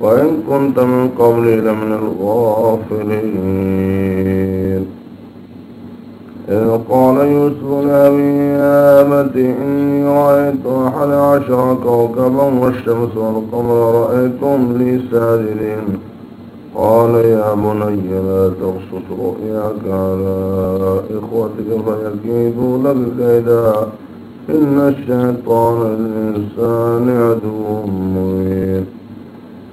وإن كنت من قبلي لمن الغافلين. إذ قال يوسف لأبي يا أبت إني رأيت أحد عشر كوكبا والشمس والقمر رأيتم لي ساجدين. قال يا بني لا تقصص رؤياك على إخوتك فيكيدوا لك كيدا. إن الشيطان الإنسان عدو مبين.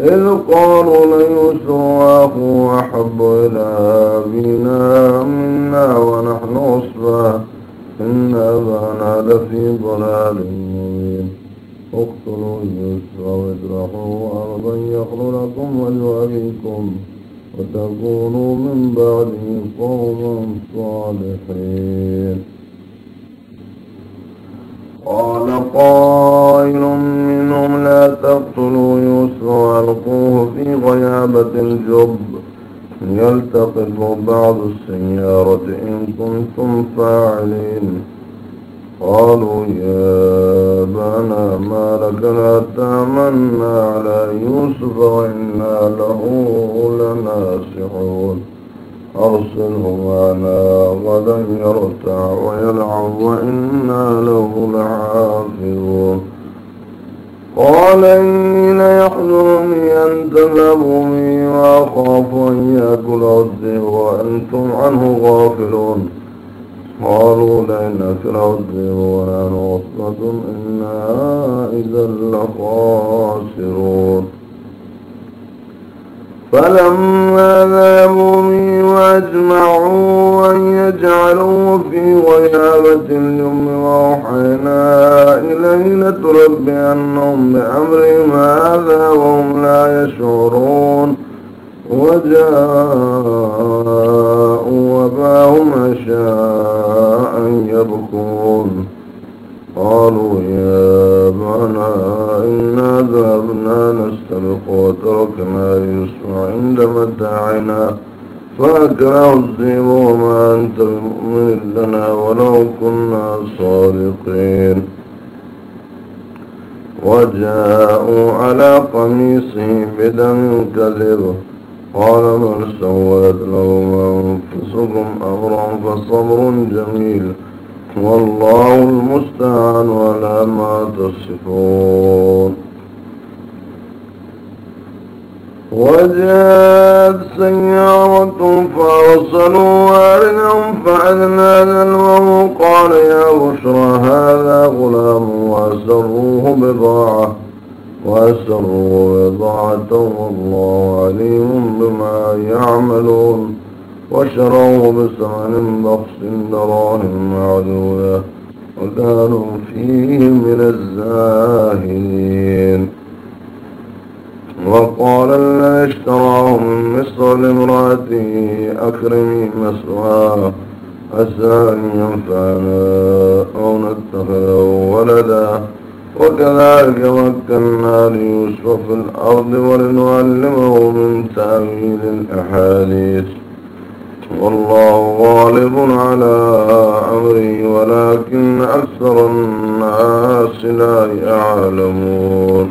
إذ قالوا ليوسف وأخوه أحب إلى أبينا منا ونحن أصبا إن أبانا لفي ضلال مبين. اقتلوا يوسف واطرحوا أرضا يخل لكم وجه أبيكم وتكونوا من بعده قوما صالحين. قال قائل منهم لا تقتلوا يوسف وألقوه في غيابة الجب. يلتقط بعض السيارة إن كنتم فاعلين. قالوا يا بنا ما لك لا تأمنا على يوسف وإنا له لناسحون أرسله معنا غدا يرتع ويلعب وإنا له لحافظون. قال إني ليحزنني أن تذهبوا بي وأخاف أن يأكل الذئب وأنتم عنه غافلون. قالوا لئن أكله الذئب ونحن عصبة إنا إذا لخاسرون. فلما ذهبوا بي وأجمعوا أن يجعلوا في غيابة اليم وأوحينا إليه لتنبئنهم بأمرهم هذا وهم لا يشعرون. وجاءوا أباهم عشاء يبكون. قالوا يا أبانا إنا ذهبنا نستبق وتركنا يوسف عند متاعنا. فأكره الذئب وما أنت بمؤمن لنا ولو كنا صادقين. وجاءوا على قميصه بدم كذب. قال من سولت لهم أنفسكم أمرا فصبر جميل. والله المستعان على ما تصفون. وجاءت سيارة فأرسلوا واردهم فأذنى ذلوه قال يا بشرى هذا غلام وأسروه بضاعة وأسروا بضاعة والله عليم بما يعملون. وشروه بثمن بخس دراهم معدودة وكانوا فيه من الزاهدين. وقال الذي اشتراه من مصر لامرأته أكرمي مسواه عسى أن ينفعنا أو نتخذه ولدا. وكذلك مكنا ليوسف في الأرض ولنعلمه من تأويل الأحاديث. والله غالب على أمره ولكن أكثر الناس لا يعلمون.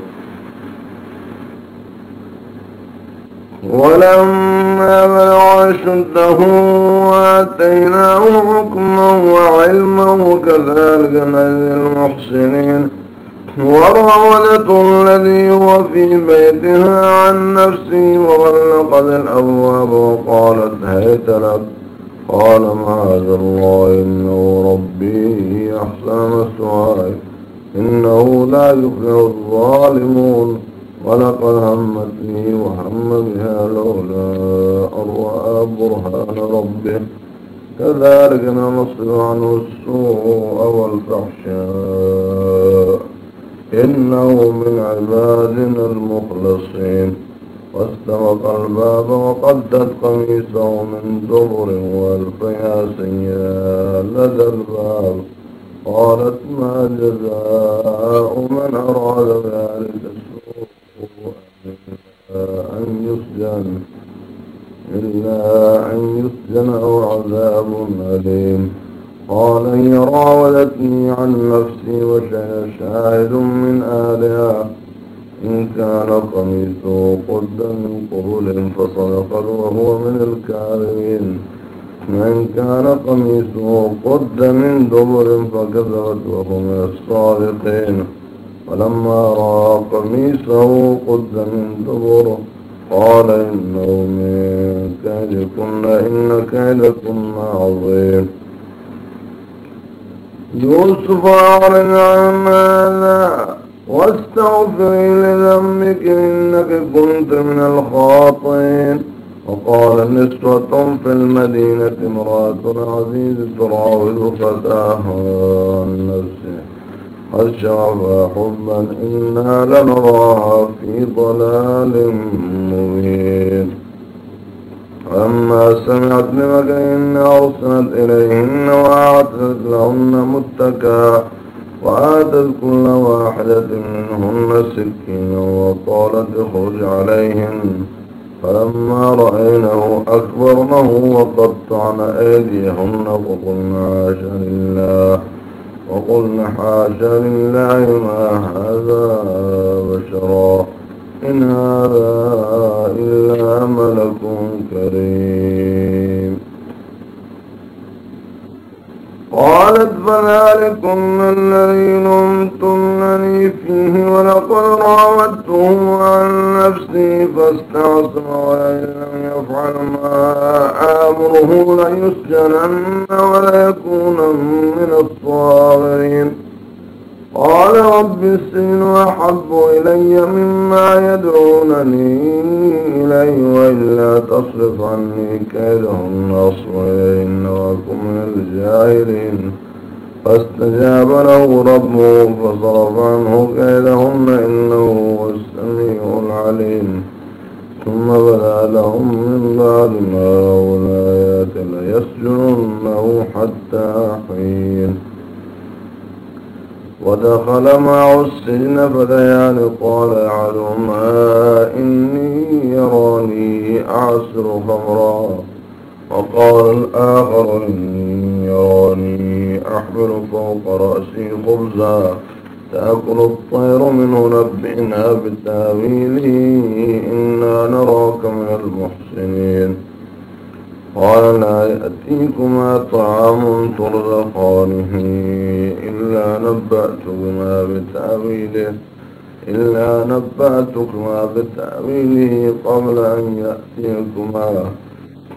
ولما بلغ شده وآتيناه حكما وعلما وكذلك نجزي المحسنين. وراودته الذي هو في بيتها عن نفسه وغلقت الأبواب وقالت هيت لك. قال معاذ الله؟ إنه ربي أحسن مسواي إنه لا يفلح الظالمون. ولقد همت لي وهم بها لولا أن رأى برهان ربه. كذلك ننصر عنه السوء والفحشاء. إنه من عبادنا المخلصين. واستبق الباب وقدت قميصه من دبر والفيا سيئا لدى الباب. قالت ما جزاء من أراد ذلك السوء أن يسجن إلا أن يسجن أو عذاب أليم قال هي راودتني عن نفسي وشاهد من آلها إن كان قميصه قد من قبل فصدقت وهو من الكاذبين. وإن كان قميصه قد من دبر فكذبت وهو من الصادقين. فلما رأى قميصه قد من دبر قال إنه من كيدكن إن كيدكن عظيم. يوسف أعرض عن هذا واستغفري لذنبك إنك كنت من الخاطئين. وقال نسوة في المدينة امرأة العزيز تراود فتاها عن نفسه. قد حبا إنا لنراها في ضلال مبين. فلما سمعت بمكرهن أرسلت إليهن وأعتدت لهن متكا وآتت كل واحدة منهن سكينا وقالت اخرج عليهن فلما رأينه أكبرنه وقطعن أيديهن وقلنا عاشا لله وقلنا حاشا لله ما هذا بشرا إن هذا إلا ملك كريم قالت فذلكم الذي نمتنني فيه ولقد راودته عن نفسي فاستعصم ولئن لم يفعل ما آمره ليسجنن وليكون من الصاغرين. قال رب السجن أحب إلي مما يدعونني إليه وإلا تصرف عني كيدهن أصبر إن من الجاهلين. فاستجاب له ربه فصرف عنه كيدهن إنه هو السميع العليم. ثم بدا لهم من بعد ما أولئك ليسجننه حتى حين. ودخل معه السجن فتيان قال أحدهما إني يراني أعسر خمرا. وقال الآخر إني يراني أحمل فوق رأسي خبزا تأكل الطير منه نبئنا بتأويله إنا نراك من المحسنين. قال لا يأتيكما طعام ترزقانه إلا نبأتكما بتأويله إلا نبأتكما بتأويله قبل أن يأتيكما.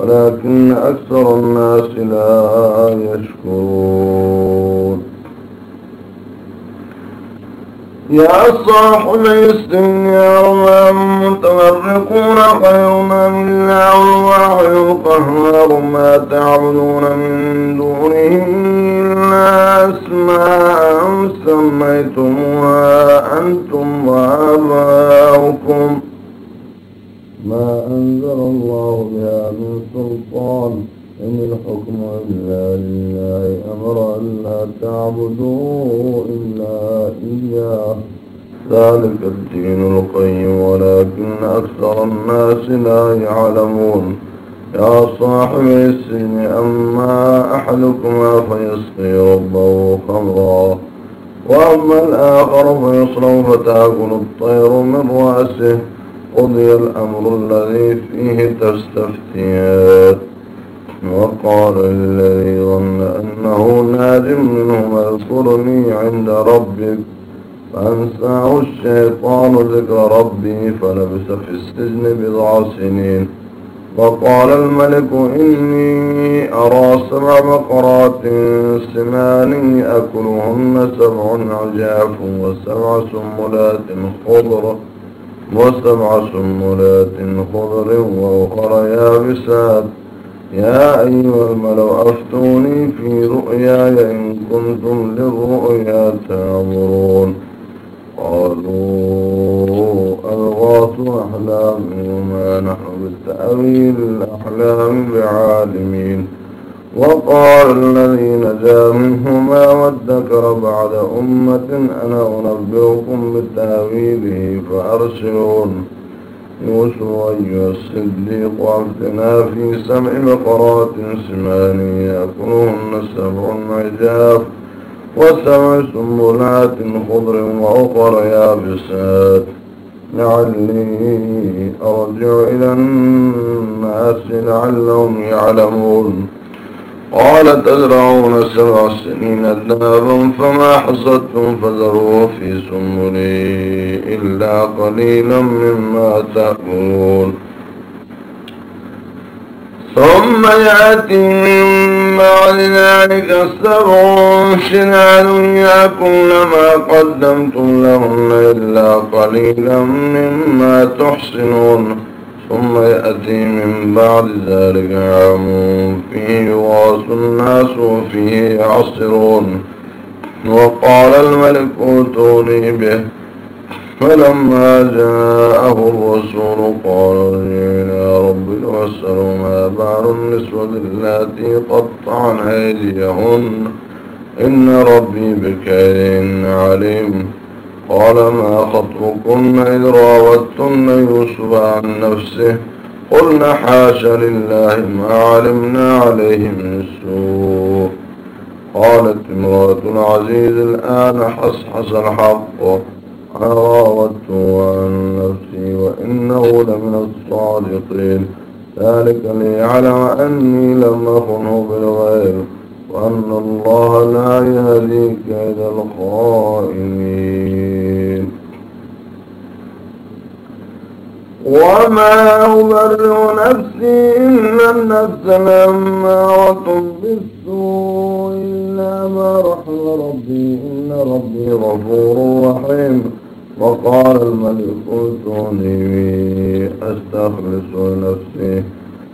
ولكن أكثر الناس لا يشكرون. يا صاحب السن يوما متفرقون خير من الله الواحد القهار ما تعبدون من دونه إلا أسماء سميتموها أنتم وآباؤكم. ما أنزل الله بها سلطان إن الحكم إلا لله أمر أن لا تعبدوا إلا إياه. ذلك الدين القيم ولكن أكثر الناس لا يعلمون. يا صاحب السجن أما أحدكما فيسقي ربه خمرا وأما الآخر فيصرف فتأكل الطير من رأسه. قضي الأمر الذي فيه تستفتيان وقال الذي ظن أنه ناج منهما اذكرني عند ربك فأنساه الشيطان ذكر ربي فلبس في السجن بضع سنين وقال الملك إني أرى سبع بقرات سمان يأكلهن سبع عجاف وسبع سنبلات خضر وسبع سنبلات خضر وأخر يابسات. يا أيها الملو أفتوني في رؤياي إن كنتم للرؤيا تعبرون قالوا ألغاث أحلام وما نحن بالتأويل الأحلام بعالمين. وقال الذي نجا منهما وادكر بعد أمة أنا أنبئكم بتأويله فأرسلون. يوسف أيها الصديق وافتنا في سبع بقرات سمان يأكلهن سبع عجاف وسبع سنبلات خضر وأخر يابسات. لعلي أرجع إلى الناس لعلهم يعلمون. قال تزرعون سبع سنين دابا فما حصدتم فذروه في سنبله إلا قليلا مما تأكلون. ثم يأتي من بعد ذلك السبع شنان يأكل ما قدمتم لهن إلا قليلا مما تحسنون. ثم يأتي من بعد ذلك عام فيه يغاث الناس وفيه يعصرون. وقال الملك أوتوني به. فلما جاءه الرسول قال إلى ربك واسألوا ما بال النسوة التي قطعن أيديهن. إن ربي بكيدهن عليم. قال ما خطبكن إذ راوتن يوسف عن نفسه؟ قلنا حاش لله ما علمنا عليه من سوء. قالت امرأة العزيز الآن حصحص الحق. أنا راودته عن نفسي وإنه لمن الصادقين. ذلك ليعلم أني لم أخنه بالغير وأن الله لا يهدي كيد الخائنين. وما أبرئ نفسي إن النفس لأمارة بالسوء إلا ما رحم ربي. إن ربي غفور رحيم. وقال الملك ائتوني أستخلص نفسي.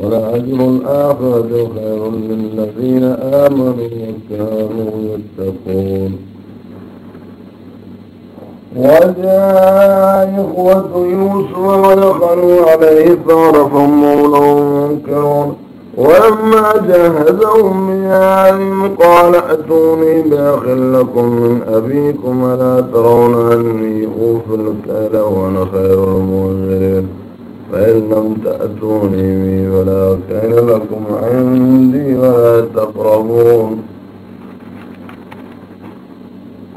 ولأجر الآخرة خير للذين آمنوا وكانوا يتقون. وجاء إخوة يوسف ودخلوا عليه فعرفهم منكرون ولما جهزهم بيعلم قال أتوني بأخ لكم من أبيكم ألا ترون أني أوفي الكيل وأنا خير المنزلين. فإن لم تأتوني بي فلا كيل لكم عندي ولا تقربون.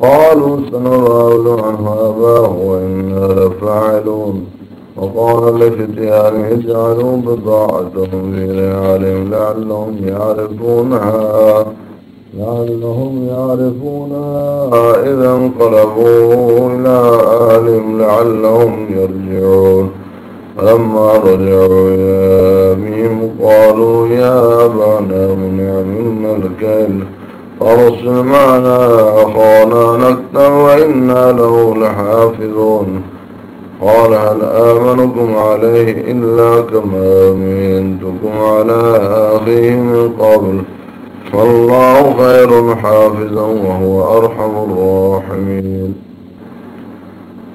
قالوا سنراود عنه أباه وإنا لفاعلون. وقال لفتيان اجعلوا بضاعتهم في رحالهم لعلهم يعرفونها لعلهم يعرفونها إذا انقلبوا إلى أهلهم لعلهم يرجعون. فلما رجعوا إلى أبيهم قالوا يا أبانا منع منا الكيل فارسل معنا أخانا نكتب وإنا له لحافظون. قال هل آمنكم عليه إلا كما أمنتكم على أخيه من قبل؟ فالله خير حافظا وهو أرحم الراحمين.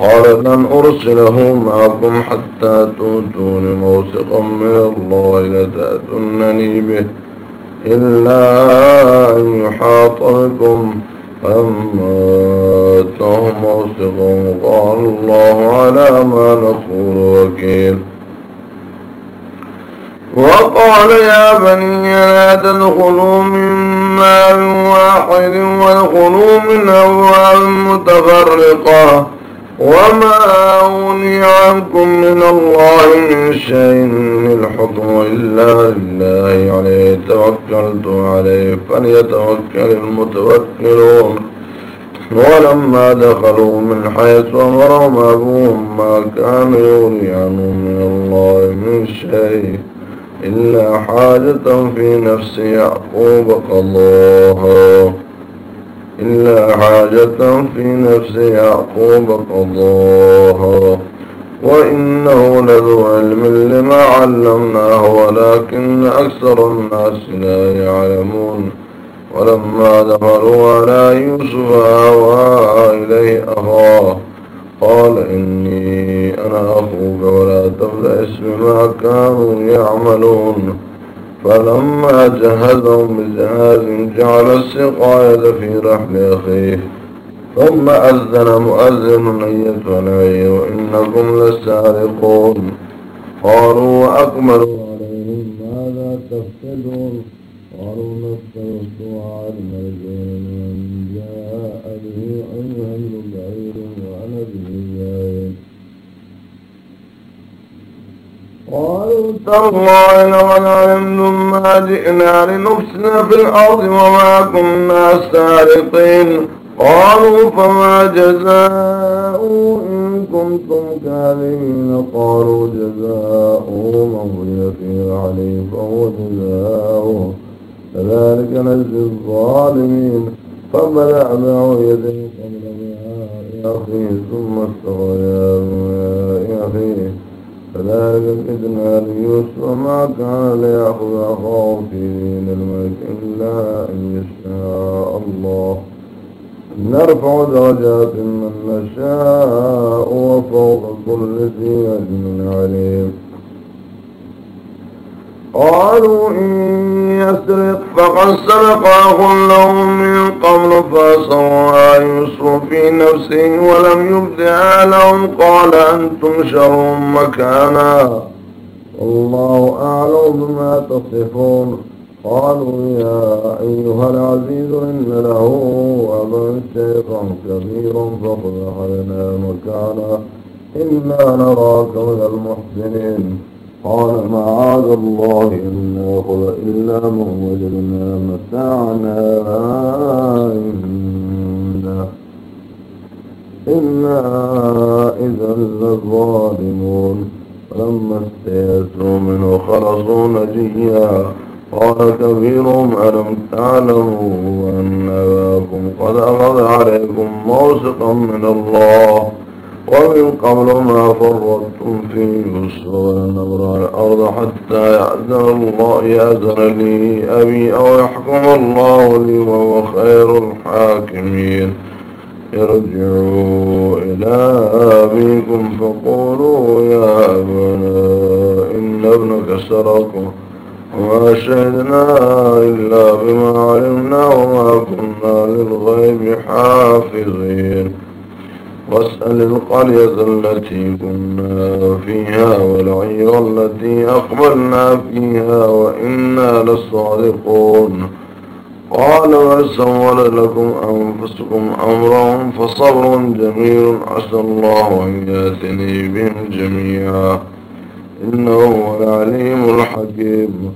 قال لن أرسله معكم حتى تؤتون موثقا من الله لتأتونني به إلا أن يحاط بكم فلما أتهم موثقا قال الله على ما نقول وكيل. وقال يا بني لا تدخلوا من مال واحد وادخلوا من أبواب متفرقة. وما أغني عنكم من الله من شيء الحكم إلا لله عليه توكلت عليه فليتوكل المتوكلون. ولما دخلوا من حيث أمرهم أبوهم ما كان يغني عنهم من الله من شيء إلا حاجة في نفس يعقوب قضاها. إلا حاجة في نفس يعقوب قضاها. وإنه لذو علم لما علمناه ولكن أكثر الناس لا يعلمون. ولما دخلوا على يوسف آوى إليه أخاه قال إني أنا أخوك ولا تبدأ اسم ما كانوا يعملون. فلما جهزهم بجهاز جعل السقاية في رحل أخيه. ثم أذن مؤذن أيتها العير إنكم لسارقون. قالوا وأكملوا عليهم ماذا تفسدون قالوا عن مرجون من جاء به علم قالوا تالله لقد علمتم ما جئنا لنفسنا في الأرض وما كنا سارقين. قالوا فما جزاء إن كنتم كاذبين. قالوا جزاء من في عليه فهو جزاؤه. كذلك نجزي الظالمين. فبدأ يديه قبل بهاء أخيه ثم استغيا بهاء أخيه كذلك كدنا ليوسف وما كان ليأخذ أخاه في دين الملك إلا أن يشاء الله. نرفع درجات من نشاء وفوق كل ذي علم عليم. قالوا إن يسرق فقد سرق أخ لهم من قبل فأسرها يسر في نفسه ولم يبدها لهم قال أنتم شر مكانا. والله أعلم بما تصفون. قالوا يا أيها العزيز إن له أبا شيخا كبيرا فخذ أحدنا مكانا. إنا نراك من المحسنين. قال معاذ الله أن نأخذ إلا من وجدنا متاعنا إنا إنا إذا لظالمون. فلما استيسوا منه خلصوا نجيا. قال كبيرهم ألم تعلموا أن أباكم قد أخذ عليكم موسقا من الله؟ ومن قبل ما فرطتم في يوسف ولنبرى الأرض حتى يأذن الله يأذن لي أبي أو يحكم الله لي وهو خير الحاكمين. ارجعوا إلى أبيكم فقولوا يا أبنا إن ابنك سرق وما شهدنا إلا بما علمنا وما كنا للغيب حافظين. واسأل القرية التي كنا فيها والعير التي أقبلنا فيها وإنا لصادقون. قال وسول لكم أنفسكم أمرا فصبر جميل عسى الله أن ياتني بهم جميعا. إنه العليم الحكيم.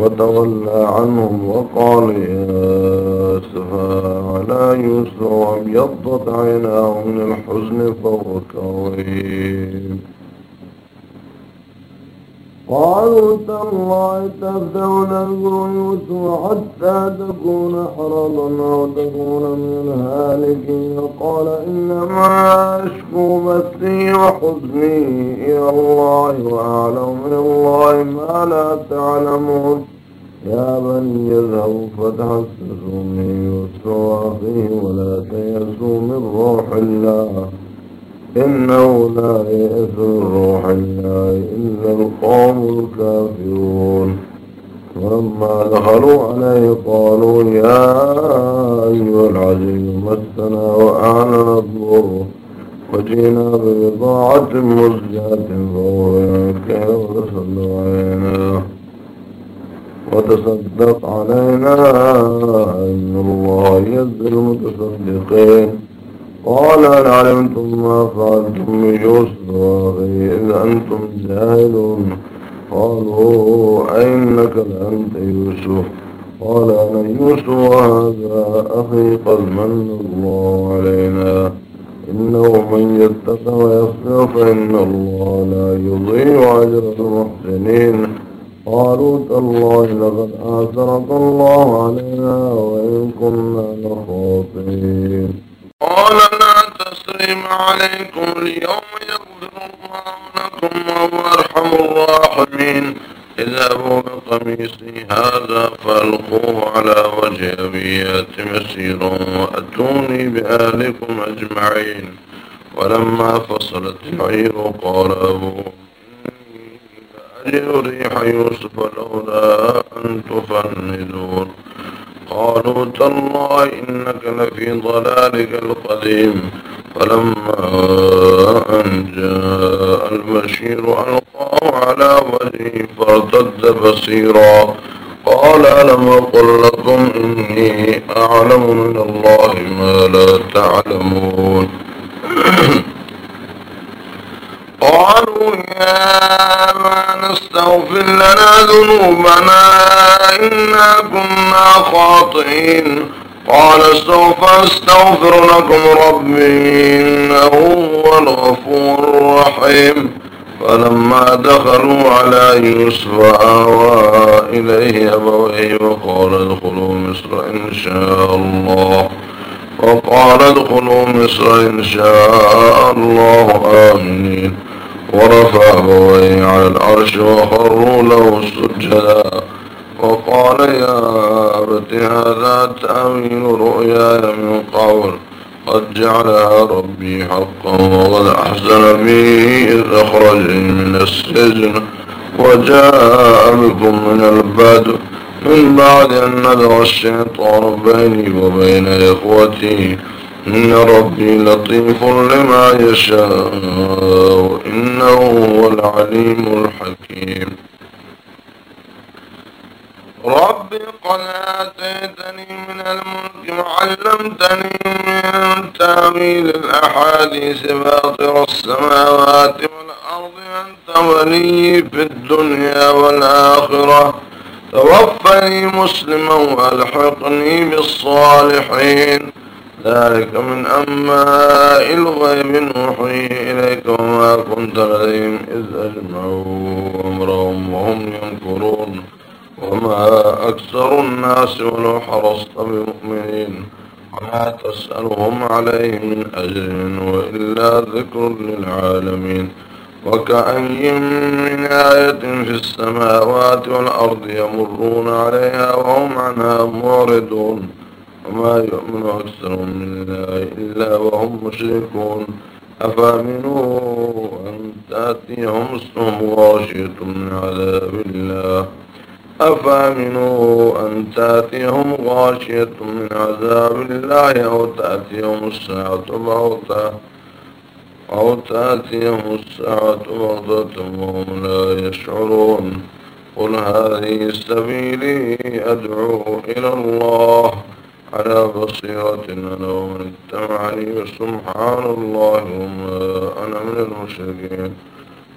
وتولى عنهم وقال يا أسفا على يوسف وابيضت عيناه من الحزن فهو كظيم. قالوا تالله تبدأ نذكر يوسف حتى تكون حرضا أو تكون من الهالكين قال إنما أشكو بثي وحزني إلى الله وأعلم من الله ما لا تعلمون. يا بني يذهبوا فتحسسوا من يوسف وأخيه ولا تيأسوا من روح الله. إنه لا يأس روح الله إلا القوم الكافرون. ولما دخلوا عليه قالوا يا أيها العزيز مسنا وأعلن الضر. وجينا ببضاعة مزجاة فهو كيف وتصدق علينا. وتصدق علينا إن الله يزل المتصدقين. قال هل علمتم ما فعلتم بيوسف وأخي إذا أنتم جاهلون؟ قالوا أئنك لأنت يوسف. قال أنا يوسف وهذا أخي قد من الله علينا. إنه من يتق ويصبر فإن الله لا يضيع أجر المحسنين. قالوا تالله لقد آثرك الله علينا وإن كنا لخاطئين. قال تسريم عليكم اليوم يغفر الله لكم وهو أرحم الراحمين اذهبوا بقميصي هذا فألقوه على وجه أبيات مسيرا وأتوني بأهلكم أجمعين. ولما فصلت العير قال أبوه أجد ريح يوسف لولا أن تفندون. قالوا تالله إنك لفي ضلالك القديم. فلما أن جاء البشير ألقاه على وجهه فارتد بصيرا. قال ألم أقل لكم إني أعلم من الله ما لا تعلمون. قالوا يا ما نستغفر لنا ذنوبنا إنا كنا خاطئين. قال سوف أستغفر لكم ربي إنه هو الغفور الرحيم. فلما دخلوا على يوسف آوى إليه أبويه وقال ادخلوا مصر إن شاء الله. وقال ادخلوا مصر إن شاء الله آمنين ورفع أبويه على العرش وخروا له سجدا. وقال يا أبت هذا تأويل رؤياي من قول قد جعلها ربي حقا وقد أحسن بي إذ أخرجني من السجن وجاء بكم من البدو من بعد أن نذر الشيطان بيني وبين إخوتي إن ربي لطيف لما يشاء إنه هو العليم الحكيم ربي قد آتيتني من الملك وعلمتني من تأويل الأحاديث باطر السماوات والأرض أنت ولي في الدنيا والآخرة. توفني مسلما وألحقني بالصالحين. ذلك من أنباء الغيب نوحي إليك وما كنت لديهم إذ أجمعوا أمرهم وهم ينكرون وما أكثر الناس ولو حرصت بمؤمنين وما تسألهم عليه من أجر وإلا ذكر للعالمين وكأي من آية في السماوات والأرض يمرون عليها وهم عنها معرضون وما يؤمن أكثرهم من الله إلا وهم مشركون أفأمنوا أن تأتيهم اسمهم غاشية من عذاب الله أفأمنوا أن تأتيهم غاشية من عذاب الله أو تأتيهم الساعة بغتة أو تأتيهم الساعة بغضة وهم لا يشعرون؟ قل هذه سبيلي أدعو إلى الله على بصيرة أنا ومن اتبعني سبحان الله وما أنا من المشركين.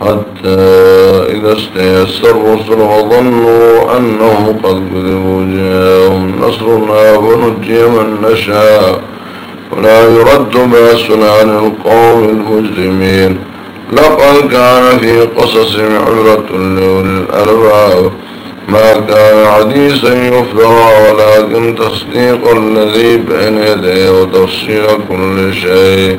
حتى إذا استيس الرسل وظنوا أنهم قد كذبوا جاءهم نصرنا ونجي من نشاء. ولا يرد بأسنا عن القوم المجرمين. لقد كان في قصصهم عبرة لأولي الألباب. ما كان حديثا يفترى ولكن تصديق الذي بين يديه وتفصيل كل شيء.